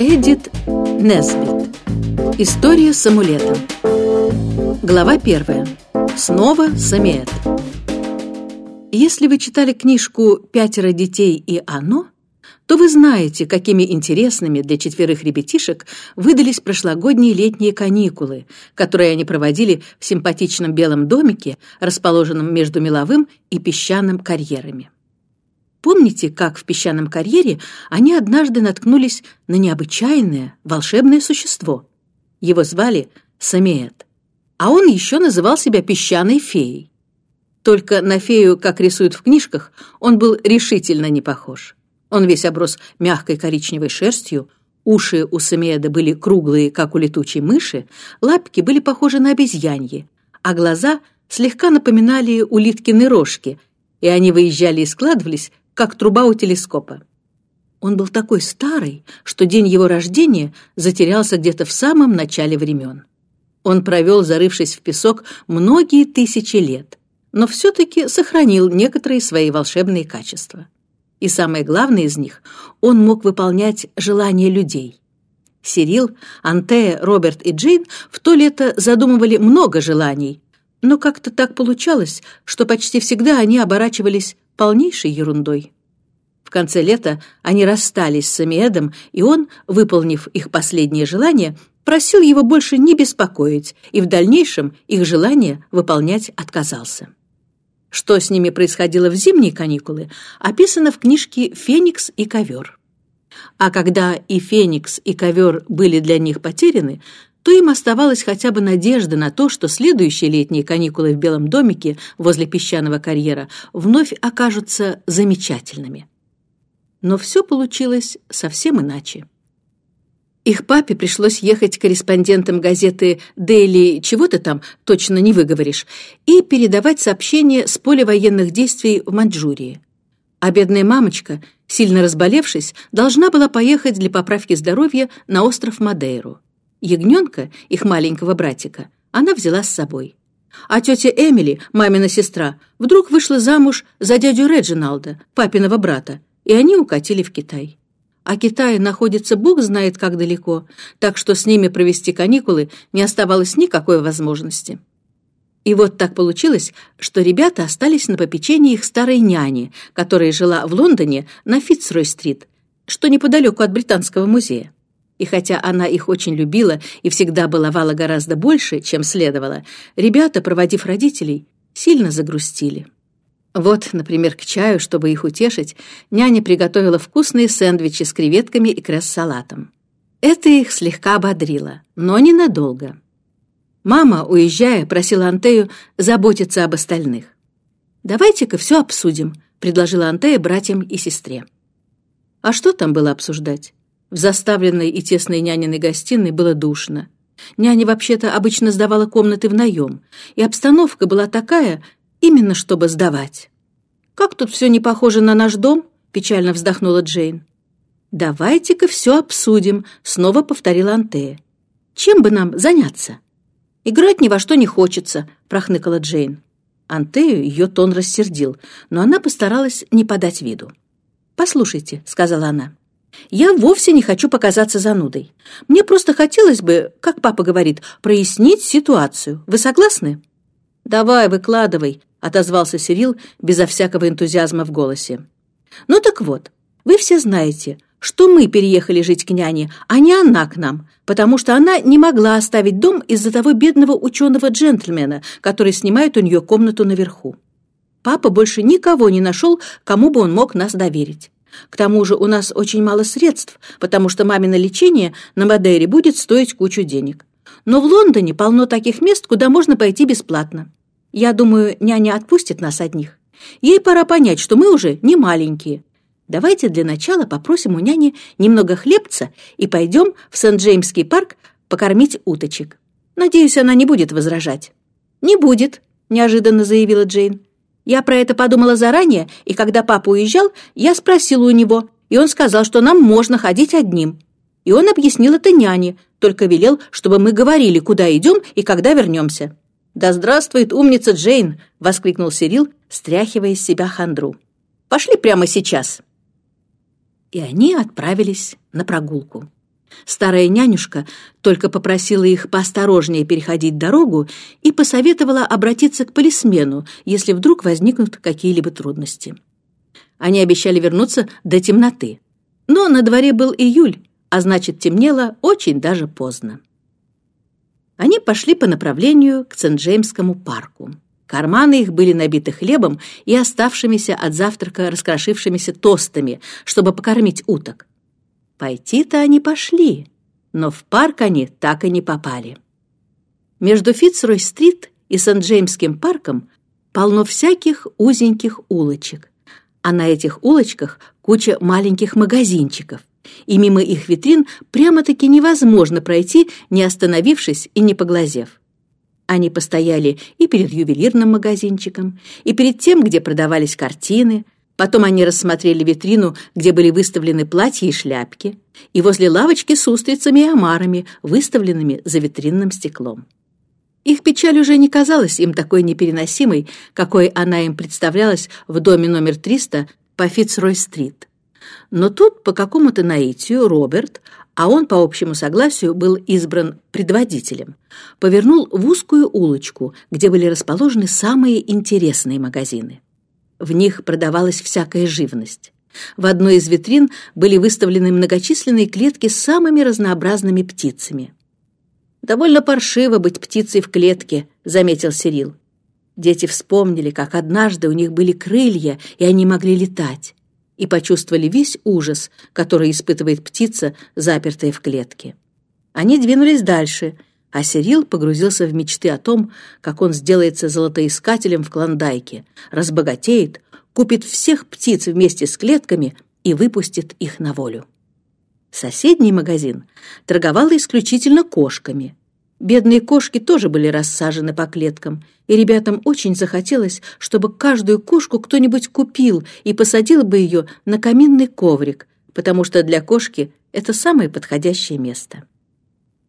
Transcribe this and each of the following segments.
Эдит Несбит. История с амулетом. Глава первая. Снова Самиэт. Если вы читали книжку «Пятеро детей и оно», то вы знаете, какими интересными для четверых ребятишек выдались прошлогодние летние каникулы, которые они проводили в симпатичном белом домике, расположенном между меловым и песчаным карьерами. Помните, как в песчаном карьере они однажды наткнулись на необычайное волшебное существо? Его звали Самиет. А он еще называл себя песчаной феей. Только на фею, как рисуют в книжках, он был решительно не похож. Он весь оброс мягкой коричневой шерстью, уши у Самиэда были круглые, как у летучей мыши, лапки были похожи на обезьяньи, а глаза слегка напоминали улиткины рожки, и они выезжали и складывались, как труба у телескопа. Он был такой старый, что день его рождения затерялся где-то в самом начале времен. Он провел, зарывшись в песок, многие тысячи лет, но все-таки сохранил некоторые свои волшебные качества. И самое главное из них — он мог выполнять желания людей. Сирил, Антея, Роберт и Джейн в то лето задумывали много желаний, но как-то так получалось, что почти всегда они оборачивались полнейшей ерундой. В конце лета они расстались с Самиэдом, и он, выполнив их последнее желание, просил его больше не беспокоить, и в дальнейшем их желание выполнять отказался. Что с ними происходило в зимние каникулы, описано в книжке «Феникс и ковер». А когда и Феникс, и ковер были для них потеряны, то им оставалась хотя бы надежда на то, что следующие летние каникулы в Белом домике возле песчаного карьера вновь окажутся замечательными. Но все получилось совсем иначе. Их папе пришлось ехать корреспондентом газеты «Дейли» чего-то там, точно не выговоришь, и передавать сообщения с поля военных действий в Маньчжурии. А бедная мамочка, сильно разболевшись, должна была поехать для поправки здоровья на остров Мадейру. Ягненка, их маленького братика, она взяла с собой. А тетя Эмили, мамина сестра, вдруг вышла замуж за дядю Реджиналда, папиного брата, и они укатили в Китай. А Китай находится бог знает как далеко, так что с ними провести каникулы не оставалось никакой возможности. И вот так получилось, что ребята остались на попечении их старой няни, которая жила в Лондоне на Фитцрой-стрит, что неподалеку от Британского музея. И хотя она их очень любила и всегда баловала гораздо больше, чем следовало, ребята, проводив родителей, сильно загрустили. Вот, например, к чаю, чтобы их утешить, няня приготовила вкусные сэндвичи с креветками и кресс-салатом. Это их слегка ободрило, но ненадолго. Мама, уезжая, просила Антею заботиться об остальных. «Давайте-ка все обсудим», — предложила Антея братьям и сестре. А что там было обсуждать? В заставленной и тесной няниной гостиной было душно. Няня вообще-то обычно сдавала комнаты в наем, и обстановка была такая, именно чтобы сдавать. «Как тут все не похоже на наш дом?» — печально вздохнула Джейн. «Давайте-ка все обсудим», — снова повторила Антея. «Чем бы нам заняться?» «Играть ни во что не хочется», — прохныкала Джейн. Антею ее тон рассердил, но она постаралась не подать виду. «Послушайте», — сказала она, я вовсе не хочу показаться занудой. Мне просто хотелось бы, как папа говорит, прояснить ситуацию. Вы согласны?» «Давай, выкладывай», — отозвался Сирил безо всякого энтузиазма в голосе. «Ну так вот, вы все знаете, что мы переехали жить к няне, а не она к нам, потому что она не могла оставить дом из-за того бедного ученого-джентльмена, который снимает у нее комнату наверху. Папа больше никого не нашел, кому бы он мог нас доверить. К тому же у нас очень мало средств, потому что мамино лечение на Мадейре будет стоить кучу денег. Но в Лондоне полно таких мест, куда можно пойти бесплатно. Я думаю, няня отпустит нас одних. Ей пора понять, что мы уже не маленькие. Давайте для начала попросим у няни немного хлебца и пойдем в Сент-Джеймский парк покормить уточек. Надеюсь, она не будет возражать. «Не будет», — неожиданно заявила Джейн. Я про это подумала заранее, и когда папа уезжал, я спросила у него, и он сказал, что нам можно ходить одним. И он объяснил это няне, только велел, чтобы мы говорили, куда идем и когда вернемся. «Да здравствует умница Джейн!» — воскликнул Сирил, стряхивая из себя хандру. «Пошли прямо сейчас!» И они отправились на прогулку. Старая нянюшка только попросила их поосторожнее переходить дорогу и посоветовала обратиться к полисмену, если вдруг возникнут какие-либо трудности. Они обещали вернуться до темноты. Но на дворе был июль, а значит, темнело очень даже поздно. Они пошли по направлению к Сент-Джеймскому парку. Карманы их были набиты хлебом и оставшимися от завтрака раскрошившимися тостами, чтобы покормить уток. Пойти-то они пошли, но в парк они так и не попали. Между Фицрой-стрит и Сент-Джеймским парком полно всяких узеньких улочек, а на этих улочках куча маленьких магазинчиков, и мимо их витрин прямо-таки невозможно пройти, не остановившись и не поглазев. Они постояли и перед ювелирным магазинчиком, и перед тем, где продавались картины – Потом они рассмотрели витрину, где были выставлены платья и шляпки, и возле лавочки с устрицами и омарами, выставленными за витринным стеклом. Их печаль уже не казалась им такой непереносимой, какой она им представлялась в доме номер 300 по Фицрой-стрит. Но тут по какому-то наитию Роберт, а он по общему согласию был избран предводителем, повернул в узкую улочку, где были расположены самые интересные магазины. В них продавалась всякая живность. В одной из витрин были выставлены многочисленные клетки с самыми разнообразными птицами. «Довольно паршиво быть птицей в клетке», — заметил Сирил. Дети вспомнили, как однажды у них были крылья, и они могли летать, и почувствовали весь ужас, который испытывает птица, запертая в клетке. Они двинулись дальше — а Сирил погрузился в мечты о том, как он сделается золотоискателем в Клондайке, разбогатеет, купит всех птиц вместе с клетками и выпустит их на волю. Соседний магазин торговал исключительно кошками. Бедные кошки тоже были рассажены по клеткам, и ребятам очень захотелось, чтобы каждую кошку кто-нибудь купил и посадил бы ее на каминный коврик, потому что для кошки это самое подходящее место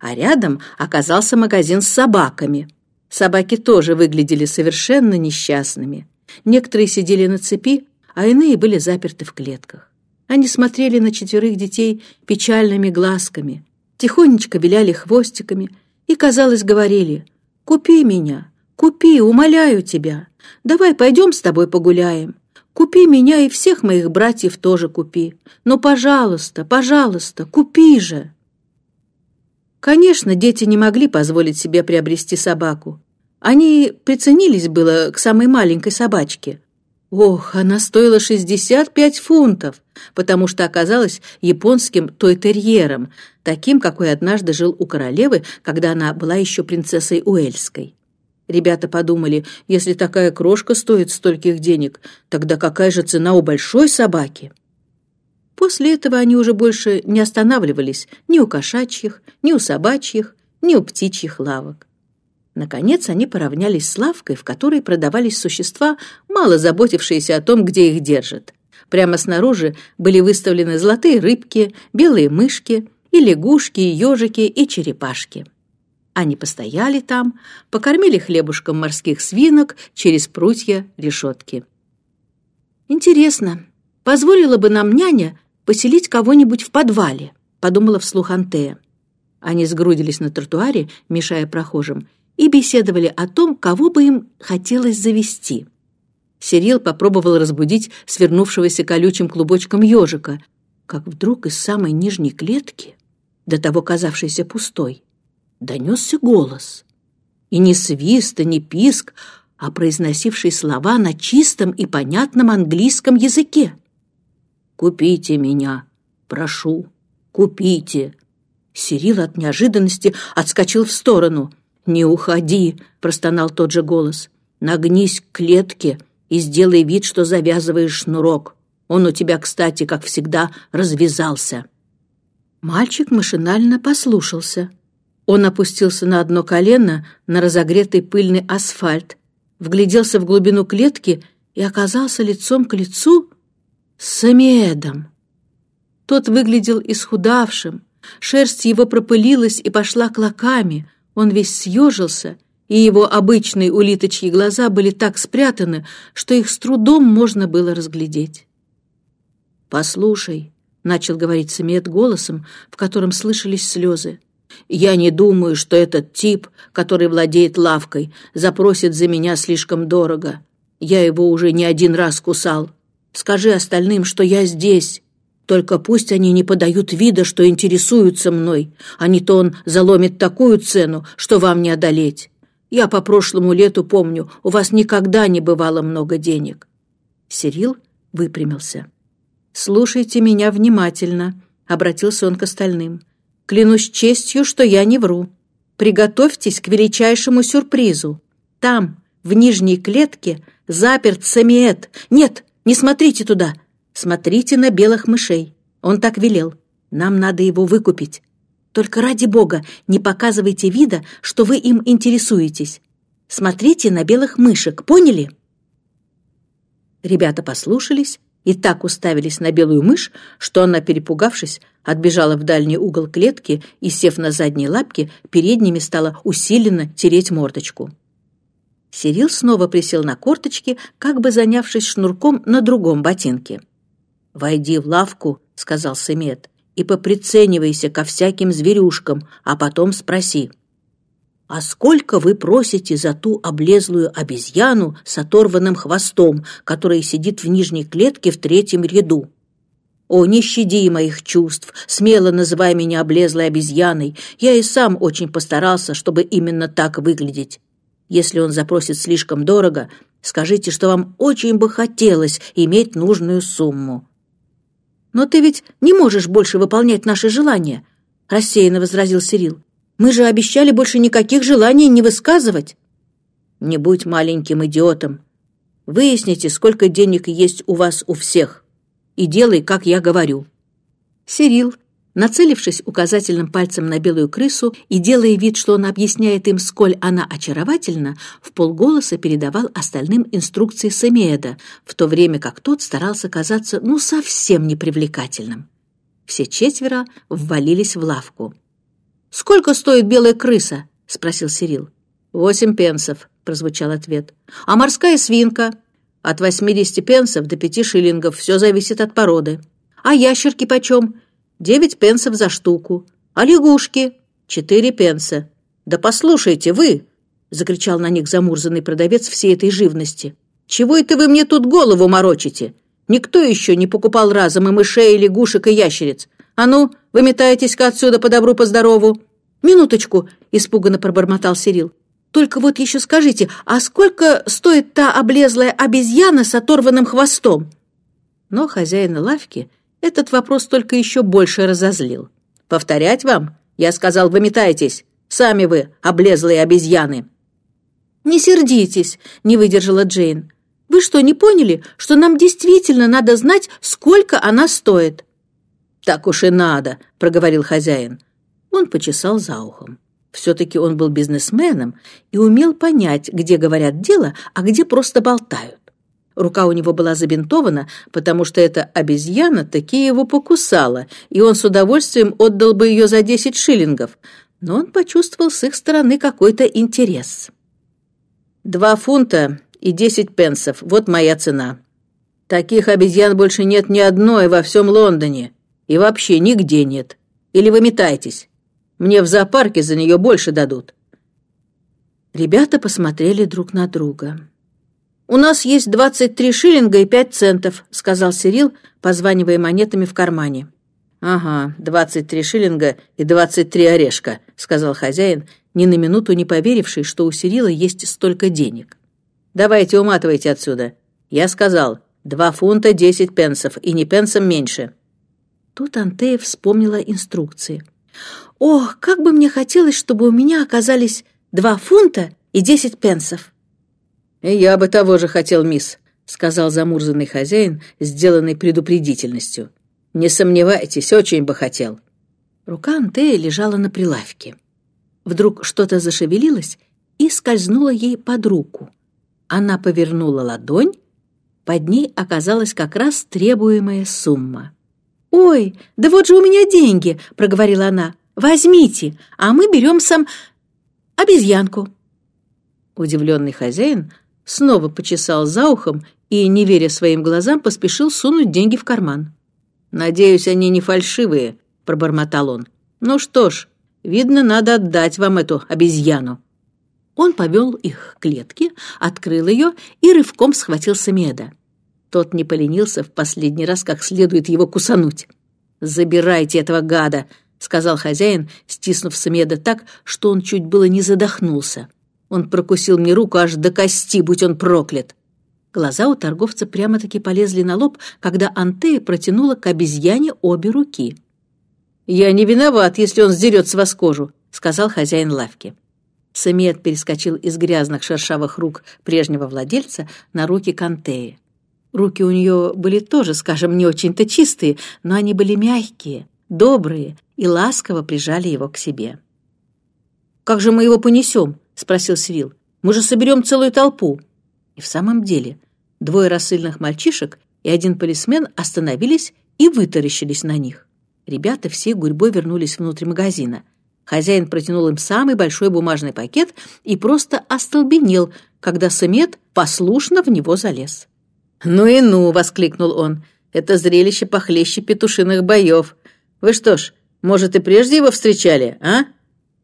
а рядом оказался магазин с собаками. Собаки тоже выглядели совершенно несчастными. Некоторые сидели на цепи, а иные были заперты в клетках. Они смотрели на четверых детей печальными глазками, тихонечко виляли хвостиками и, казалось, говорили «Купи меня, купи, умоляю тебя, давай пойдем с тобой погуляем». Купи меня и всех моих братьев тоже купи. Но, пожалуйста, пожалуйста, купи же!» Конечно, дети не могли позволить себе приобрести собаку. Они приценились было к самой маленькой собачке. Ох, она стоила 65 фунтов, потому что оказалась японским той-терьером, таким, какой однажды жил у королевы, когда она была еще принцессой Уэльской. Ребята подумали, если такая крошка стоит стольких денег, тогда какая же цена у большой собаки? После этого они уже больше не останавливались ни у кошачьих, ни у собачьих, ни у птичьих лавок. Наконец они поравнялись с лавкой, в которой продавались существа, мало заботившиеся о том, где их держат. Прямо снаружи были выставлены золотые рыбки, белые мышки, и лягушки, и ежики, и черепашки. Они постояли там, покормили хлебушком морских свинок через прутья решетки. «Интересно, позволила бы нам няня поселить кого-нибудь в подвале», — подумала вслух Антея. Они сгрудились на тротуаре, мешая прохожим, и беседовали о том, кого бы им хотелось завести. Сирил попробовал разбудить свернувшегося колючим клубочком ежика, как вдруг из самой нижней клетки, до того казавшейся пустой, донесся голос. И не свист, и не писк, а произносивший слова на чистом и понятном английском языке. Купите меня, прошу, купите. Сирил от неожиданности отскочил в сторону. «Не уходи!» — простонал тот же голос. «Нагнись к клетке и сделай вид, что завязываешь шнурок. Он у тебя, кстати, как всегда, развязался». Мальчик машинально послушался. Он опустился на одно колено на разогретый пыльный асфальт, вгляделся в глубину клетки и оказался лицом к лицу с Самиэдом. Тот выглядел исхудавшим, шерсть его пропылилась и пошла клоками, он весь съежился, и его обычные улиточьи глаза были так спрятаны, что их с трудом можно было разглядеть. «Послушай, — начал говорить Самиет голосом, в котором слышались слезы. «Я не думаю, что этот тип, который владеет лавкой, запросит за меня слишком дорого. Я его уже не один раз кусал. Скажи остальным, что я здесь. Только пусть они не подают вида, что интересуются мной, а не то он заломит такую цену, что вам не одолеть. Я по прошлому лету помню, у вас никогда не бывало много денег». Сирил выпрямился. «Слушайте меня внимательно», — обратился он к остальным. «Клянусь честью, что я не вру. Приготовьтесь к величайшему сюрпризу. Там, в нижней клетке, заперт Самиет. Нет, не смотрите туда. Смотрите на белых мышей. Он так велел. Нам надо его выкупить. Только ради бога не показывайте вида, что вы им интересуетесь. Смотрите на белых мышек, поняли?» Ребята послушались и так уставились на белую мышь, что она, перепугавшись, отбежала в дальний угол клетки и, сев на задние лапки, передними стала усиленно тереть мордочку. Сирил снова присел на корточки, как бы занявшись шнурком на другом ботинке. «Войди в лавку», — сказал Семет, и поприценивайся ко всяким зверюшкам, а потом спроси. «А сколько вы просите за ту облезлую обезьяну с оторванным хвостом, которая сидит в нижней клетке в третьем ряду?» «О, не щади моих чувств, смело называй меня облезлой обезьяной. Я и сам очень постарался, чтобы именно так выглядеть. Если он запросит слишком дорого, скажите, что вам очень бы хотелось иметь нужную сумму. «Но ты ведь не можешь больше выполнять наши желания», — рассеянно возразил Сирил. «Мы же обещали больше никаких желаний не высказывать». «Не будь маленьким идиотом. Выясните, сколько денег есть у вас у всех, и делай, как я говорю». Сирил Нацелившись указательным пальцем на белую крысу и делая вид, что он объясняет им, сколь она очаровательна, в полголоса передавал остальным инструкции Самиэда, в то время как тот старался казаться ну совсем непривлекательным. Все четверо ввалились в лавку. «Сколько стоит белая крыса?» — спросил Сирил. «Восемь пенсов», — прозвучал ответ. «А морская свинка?» «От восьмидесяти пенсов до пяти шиллингов. Все зависит от породы». «А ящерки почем?» Девять пенсов за штуку. А лягушки? Четыре пенса. Да послушайте вы!» — закричал на них замурзанный продавец всей этой живности. «Чего это вы мне тут голову морочите? Никто еще не покупал разом и мышей, и лягушек, и ящериц. А ну, выметайтесь-ка отсюда по добру, по здорову!» «Минуточку!» — испуганно пробормотал Сирил. «Только вот еще скажите, а сколько стоит та облезлая обезьяна с оторванным хвостом?» Но хозяин лавки этот вопрос только еще больше разозлил. «Повторять вам? Я сказал, выметайтесь. Сами вы, облезлые обезьяны!» «Не сердитесь», — не выдержала Джейн. «Вы что, не поняли, что нам действительно надо знать, сколько она стоит?» «Так уж и надо», — проговорил хозяин. Он почесал за ухом. Все-таки он был бизнесменом и умел понять, где говорят дело, а где просто болтают. Рука у него была забинтована, потому что эта обезьяна таки его покусала, и он с удовольствием отдал бы ее за десять шиллингов. Но он почувствовал с их стороны какой-то интерес. «Два фунта и десять пенсов. Вот моя цена. Таких обезьян больше нет ни одной во всем Лондоне. И вообще нигде нет. Или вы метаетесь? Мне в зоопарке за нее больше дадут». Ребята посмотрели друг на друга. «У нас есть двадцать три шиллинга и пять центов», — сказал Сирил, позванивая монетами в кармане. «Ага, двадцать три шиллинга и двадцать три орешка», — сказал хозяин, ни на минуту не поверивший, что у Сирила есть столько денег. «Давайте уматывайте отсюда. Я сказал, два фунта десять пенсов, и не пенсом меньше». Тут Антея вспомнила инструкции. «Ох, как бы мне хотелось, чтобы у меня оказались два фунта и десять пенсов!» «И я бы того же хотел, мисс», — сказал замурзанный хозяин, сделанный предупредительностью. «Не сомневайтесь, очень бы хотел». Рука Антея лежала на прилавке. Вдруг что-то зашевелилось и скользнуло ей под руку. Она повернула ладонь, под ней оказалась как раз требуемая сумма. «Ой, да вот же у меня деньги!» — проговорила она. «Возьмите, а мы берем сам обезьянку». Удивленный хозяин снова почесал за ухом и, не веря своим глазам, поспешил сунуть деньги в карман. «Надеюсь, они не фальшивые», — пробормотал он. «Ну что ж, видно, надо отдать вам эту обезьяну». Он повел их к клетке, открыл ее и рывком схватил Самеда. Тот не поленился в последний раз как следует его кусануть. «Забирайте этого гада», — сказал хозяин, стиснув Самеда так, что он чуть было не задохнулся. Он прокусил мне руку аж до кости, будь он проклят. Глаза у торговца прямо-таки полезли на лоб, когда Антея протянула к обезьяне обе руки. «Я не виноват, если он сдерет с вас кожу», — сказал хозяин лавки. Самет перескочил из грязных шершавых рук прежнего владельца на руки Кантеи. Руки у нее были тоже, скажем, не очень-то чистые, но они были мягкие, добрые и ласково прижали его к себе. «Как же мы его понесем?» — спросил Свил. «Мы же соберем целую толпу». И в самом деле двое рассыльных мальчишек и один полисмен остановились и вытаращились на них. Ребята всей гурьбой вернулись внутрь магазина. Хозяин протянул им самый большой бумажный пакет и просто остолбенел, когда Самет послушно в него залез. «Ну и ну!» — воскликнул он. «Это зрелище похлеще петушиных боев. Вы что ж, может, и прежде его встречали, а?»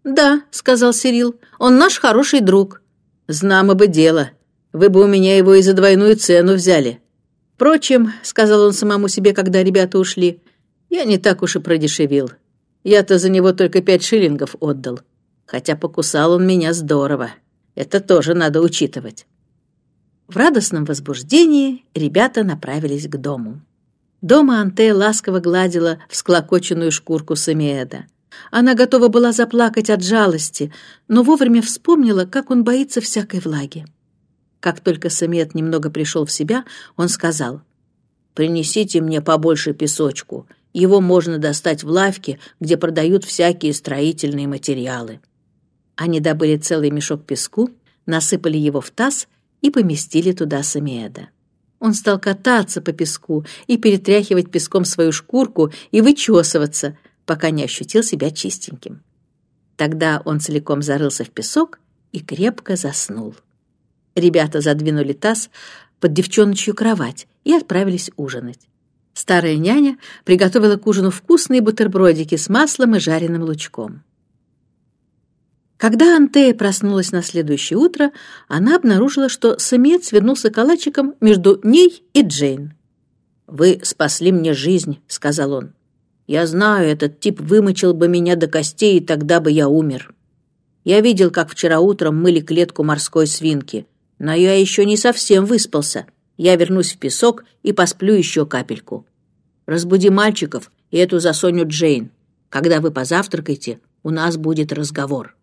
«Да», — сказал Сирил, — «он наш хороший друг». «Знамо бы дело. Вы бы у меня его и за двойную цену взяли». «Впрочем», — сказал он самому себе, когда ребята ушли, — «я не так уж и продешевил. Я-то за него только пять шиллингов отдал. Хотя покусал он меня здорово. Это тоже надо учитывать». В радостном возбуждении ребята направились к дому. Дома Анте ласково гладила всклокоченную шкурку Самиэда. Она готова была заплакать от жалости, но вовремя вспомнила, как он боится всякой влаги. Как только Самиэд немного пришел в себя, он сказал, «Принесите мне побольше песочку. Его можно достать в лавке, где продают всякие строительные материалы». Они добыли целый мешок песку, насыпали его в таз и поместили туда Самиэда. Он стал кататься по песку и перетряхивать песком свою шкурку и вычесываться, пока не ощутил себя чистеньким. Тогда он целиком зарылся в песок и крепко заснул. Ребята задвинули таз под девчоночью кровать и отправились ужинать. Старая няня приготовила к ужину вкусные бутербродики с маслом и жареным лучком. Когда Антея проснулась на следующее утро, она обнаружила, что самец вернулся калачиком между ней и Джейн. «Вы спасли мне жизнь», — сказал он. «Я знаю, этот тип вымочил бы меня до костей, и тогда бы я умер. Я видел, как вчера утром мыли клетку морской свинки, но я еще не совсем выспался. Я вернусь в песок и посплю еще капельку. Разбуди мальчиков и эту засоню Джейн. Когда вы позавтракаете, у нас будет разговор».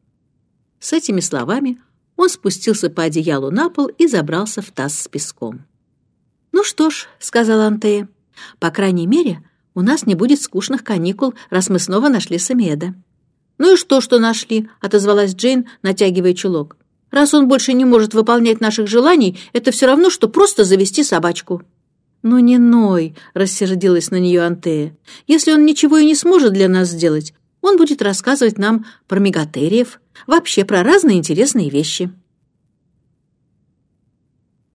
С этими словами он спустился по одеялу на пол и забрался в таз с песком. «Ну что ж», — сказал Антея, — «по крайней мере, у нас не будет скучных каникул, раз мы снова нашли Самеда». «Ну и что, что нашли?» — отозвалась Джейн, натягивая чулок. «Раз он больше не может выполнять наших желаний, это все равно, что просто завести собачку». «Ну не ной», — рассердилась на нее Антея. «Если он ничего и не сможет для нас сделать, он будет рассказывать нам про мегатериев, вообще про разные интересные вещи.